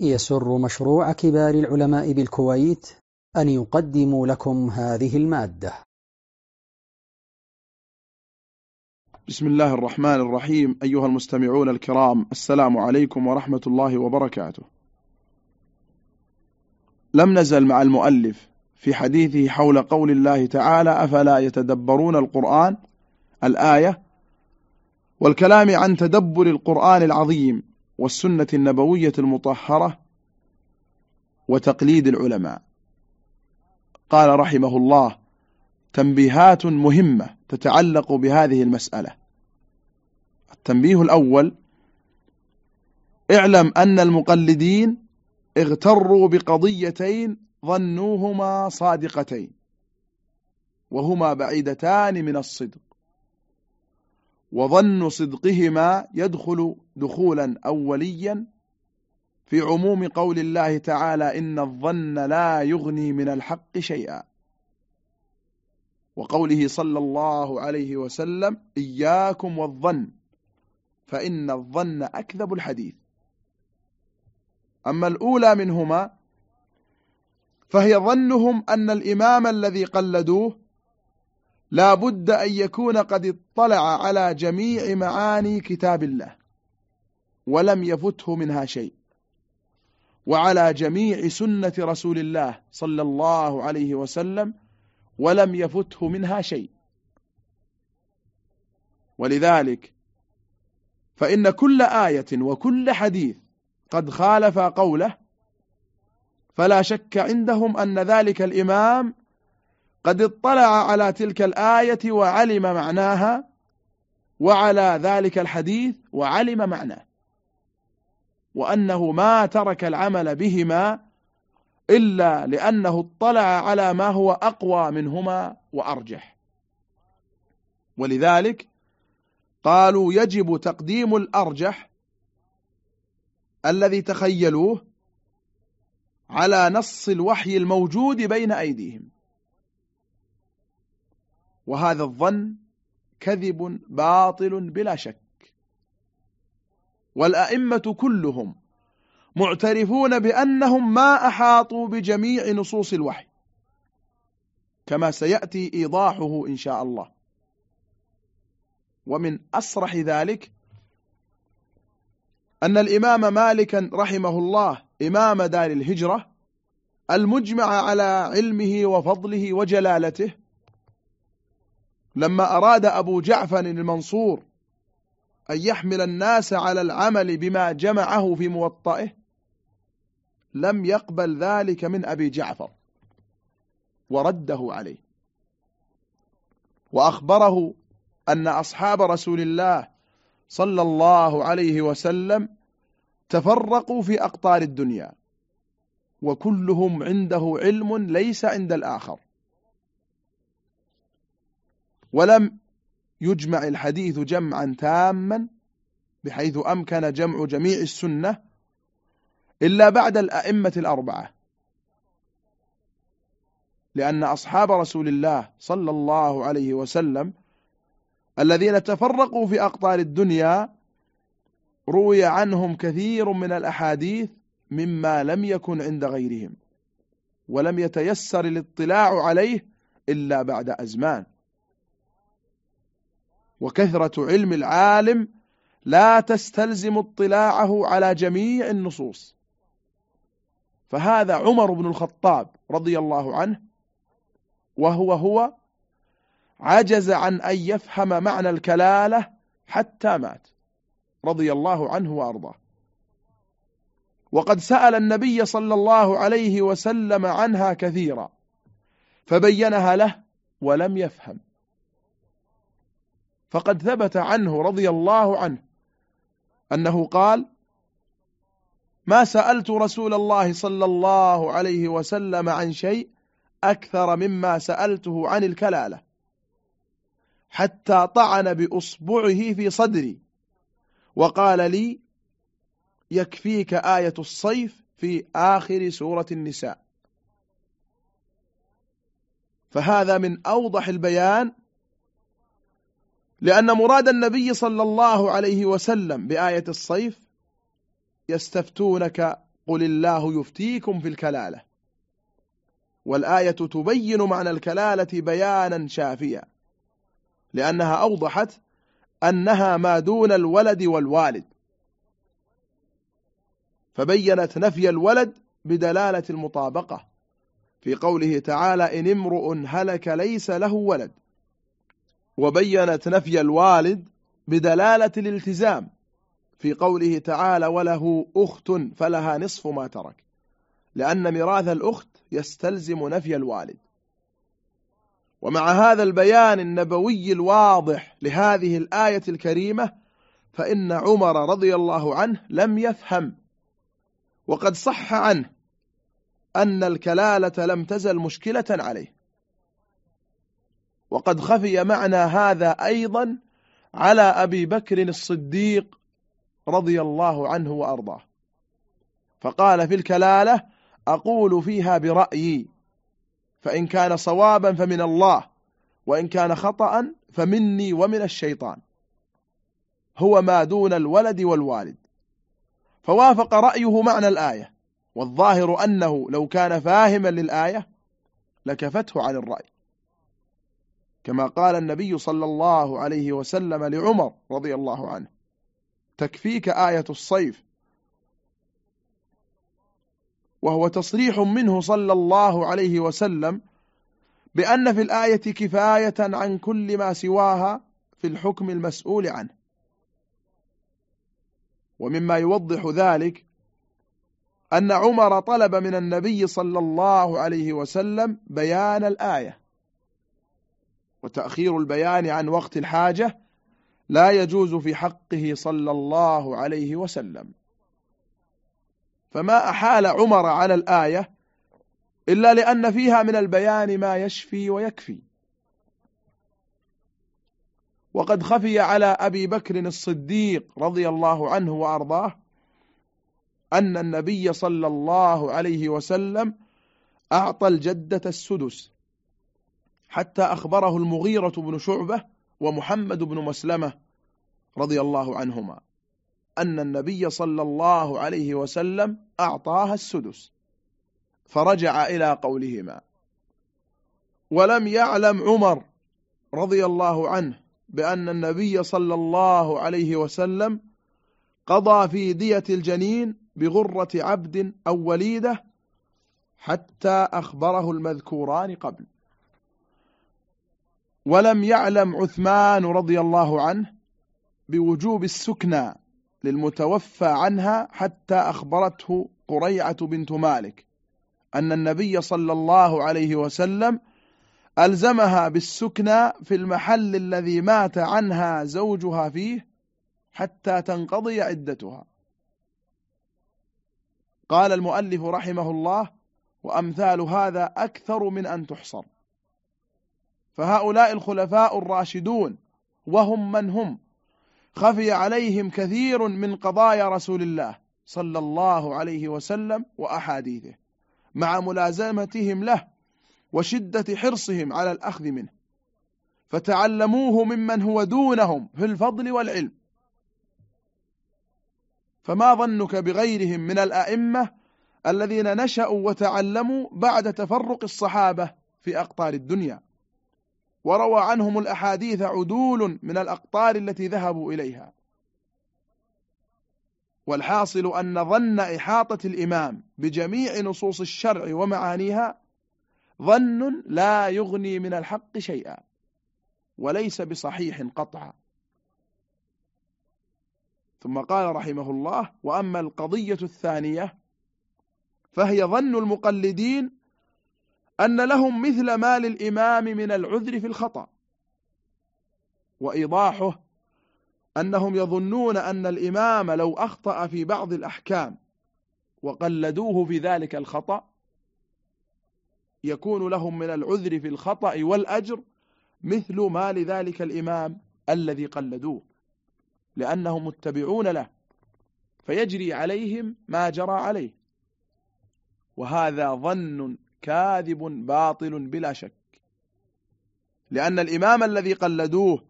يسر مشروع كبار العلماء بالكويت أن يقدم لكم هذه المادة. بسم الله الرحمن الرحيم. أيها المستمعون الكرام السلام عليكم ورحمة الله وبركاته. لم نزل مع المؤلف في حديثه حول قول الله تعالى أفلا يتدبرون القرآن؟ الآية والكلام عن تدبر القرآن العظيم. والسنة النبوية المطهرة وتقليد العلماء. قال رحمه الله تنبيهات مهمة تتعلق بهذه المسألة. التنبيه الأول اعلم أن المقلدين اغتروا بقضيتين ظنوهما صادقتين وهما بعيدتان من الصدق. وظن صدقهما يدخل دخولا أوليا في عموم قول الله تعالى إن الظن لا يغني من الحق شيئا. وقوله صلى الله عليه وسلم إياكم والظن فإن الظن أكذب الحديث. أما الأولى منهما فهي ظنهم أن الإمام الذي قلدوه لا بد أن يكون قد اطلع على جميع معاني كتاب الله ولم يفته منها شيء. وعلى جميع سنة رسول الله صلى الله عليه وسلم ولم يفته منها شيء. ولذلك فإن كل آية وكل حديث قد خالف قوله فلا شك عندهم أن ذلك الإمام قد اطلع على تلك الآية وعلم معناها وعلى ذلك الحديث وعلم معناه. وأنه ما ترك العمل بهما إلا لأنه اطلع على ما هو أقوى منهما وأرجح. ولذلك قالوا يجب تقديم الأرجح الذي تخيلوه على نص الوحي الموجود بين أيديهم. وهذا الظن كذب باطل بلا شك. والأئمة كلهم معترفون بأنهم ما أحاطوا بجميع نصوص الوحي كما سيأتي إيضاحه إن شاء الله. ومن أصرح ذلك أن الإمام مالكا رحمه الله إمام دار الهجرة المجمع على علمه وفضله وجلالته لما أراد أبو جعفر المنصور أن يحمل الناس على العمل بما جمعه في موطئه لم يقبل ذلك من أبي جعفر ورده عليه. وأخبره أن أصحاب رسول الله صلى الله عليه وسلم تفرقوا في أقطار الدنيا وكلهم عنده علم ليس عند الآخر. ولم يجمع الحديث جمعا تاما بحيث أمكن جمع جميع السنة إلا بعد الأئمة الأربعة. لأن أصحاب رسول الله صلى الله عليه وسلم الذين تفرقوا في أقطار الدنيا روي عنهم كثير من الأحاديث مما لم يكن عند غيرهم ولم يتيسر الاطلاع عليه إلا بعد أزمان. وكثرة علم العالم لا تستلزم اطلاعه على جميع النصوص. فهذا عمر بن الخطاب رضي الله عنه وهو هو عجز عن أن يفهم معنى الكلالة حتى مات رضي الله عنه وأرضاه. وقد سأل النبي صلى الله عليه وسلم عنها كثيرا فبينها له ولم يفهم. فقد ثبت عنه رضي الله عنه أنه قال ما سألت رسول الله صلى الله عليه وسلم عن شيء أكثر مما سألته عن الكلالة حتى طعن بأصبعه في صدري وقال لي يكفيك آية الصيف في آخر سورة النساء. فهذا من أوضح البيان لأن مراد النبي صلى الله عليه وسلم بآية الصيف يستفتونك قل الله يفتيكم في الكلالة. والآية تبين معنى الكلالة بيانا شافيا لأنها أوضحت أنها ما دون الولد والوالد. فبينت نفي الولد بدلالة المطابقة في قوله تعالى إن امرؤ هلك ليس له ولد. وبينت نفي الوالد بدلالة الالتزام في قوله تعالى وله أخت فلها نصف ما ترك لأن ميراث الأخت يستلزم نفي الوالد. ومع هذا البيان النبوي الواضح لهذه الآية الكريمة فإن عمر رضي الله عنه لم يفهم وقد صح عنه أن الكلالة لم تزل مشكلة عليه. وقد خفي معنى هذا أيضا على أبي بكر الصديق رضي الله عنه وأرضاه. فقال في الكلالة أقول فيها برأيي فإن كان صوابا فمن الله وإن كان خطأ فمني ومن الشيطان. هو ما دون الولد والوالد. فوافق رأيه معنى الآية والظاهر أنه لو كان فاهما للآية لكفته عن الرأي. كما قال النبي صلى الله عليه وسلم لعمر رضي الله عنه. تكفيك آية الصيف. وهو تصريح منه صلى الله عليه وسلم بأن في الآية كفاية عن كل ما سواها في الحكم المسؤول عنه. ومما يوضح ذلك أن عمر طلب من النبي صلى الله عليه وسلم بيان الآية. وتأخير البيان عن وقت الحاجة لا يجوز في حقه صلى الله عليه وسلم. فما أحال عمر على الآية إلا لأن فيها من البيان ما يشفي ويكفي. وقد خفي على أبي بكر الصديق رضي الله عنه وأرضاه أن النبي صلى الله عليه وسلم أعطى الجدة السدس حتى أخبره المغيرة بن شعبة ومحمد بن مسلمة رضي الله عنهما أن النبي صلى الله عليه وسلم أعطاها السدس فرجع إلى قولهما ولم يعلم عمر رضي الله عنه بأن النبي صلى الله عليه وسلم قضى في دية الجنين بغرة عبد أو وليدة حتى أخبره المذكوران قبل. ولم يعلم عثمان رضي الله عنه بوجوب السكنى للمتوفى عنها حتى أخبرته قريعة بنت مالك أن النبي صلى الله عليه وسلم ألزمها بالسكنى في المحل الذي مات عنها زوجها فيه حتى تنقضي عدتها. قال المؤلف رحمه الله وأمثال هذا أكثر من أن تحصر. فهؤلاء الخلفاء الراشدون وهم من هم؟ خفي عليهم كثير من قضايا رسول الله صلى الله عليه وسلم وأحاديثه مع ملازمتهم له وشدة حرصهم على الأخذ منه. فتعلموه ممن هو دونهم في الفضل والعلم. فما ظنك بغيرهم من الأئمة الذين نشأوا وتعلموا بعد تفرق الصحابة في أقطار الدنيا؟ وروى عنهم الأحاديث عدول من الأقطار التي ذهبوا إليها. والحاصل أن ظن إحاطة الإمام بجميع نصوص الشرع ومعانيها ظن لا يغني من الحق شيئا وليس بصحيح قطعا. ثم قال رحمه الله وأما القضية الثانية فهي ظن المقلدين أن لهم مثل ما للإمام من العذر في الخطأ. وإيضاحه أنهم يظنون أن الإمام لو أخطأ في بعض الأحكام وقلدوه في ذلك الخطأ يكون لهم من العذر في الخطأ والأجر مثل ما لذلك الإمام الذي قلدوه لأنهم متبعون له فيجري عليهم ما جرى عليه. وهذا ظن كاذب باطل بلا شك. لأن الإمام الذي قلدوه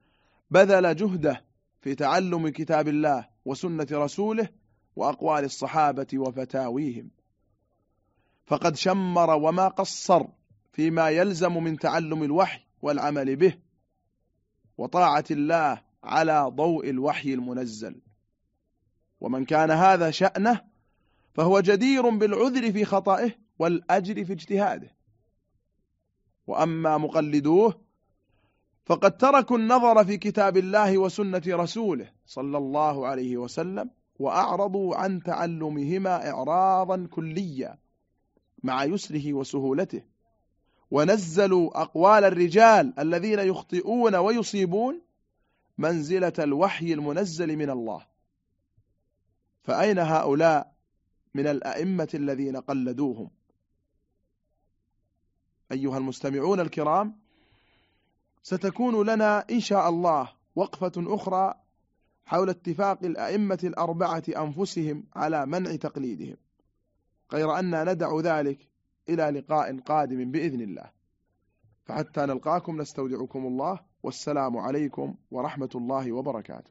بذل جهده في تعلم كتاب الله وسنة رسوله وأقوال الصحابة وفتاويهم. فقد شمر وما قصر فيما يلزم من تعلم الوحي والعمل به وطاعة الله على ضوء الوحي المنزل. ومن كان هذا شأنه فهو جدير بالعذر في خطئه والأجر في اجتهاده. وأما مقلدوه فقد تركوا النظر في كتاب الله وسنة رسوله صلى الله عليه وسلم وأعرضوا عن تعلمهما إعراضا كليا مع يسره وسهولته. ونزلوا أقوال الرجال الذين يخطئون ويصيبون منزلة الوحي المنزل من الله. فأين هؤلاء من الأئمة الذين قلدوهم؟ أيها المستمعون الكرام ستكون لنا إن شاء الله وقفة أخرى حول اتفاق الأئمة الأربعة أنفسهم على منع تقليدهم غير أن ندع ذلك إلى لقاء قادم بإذن الله. فحتى نلقاكم نستودعكم الله والسلام عليكم ورحمة الله وبركاته.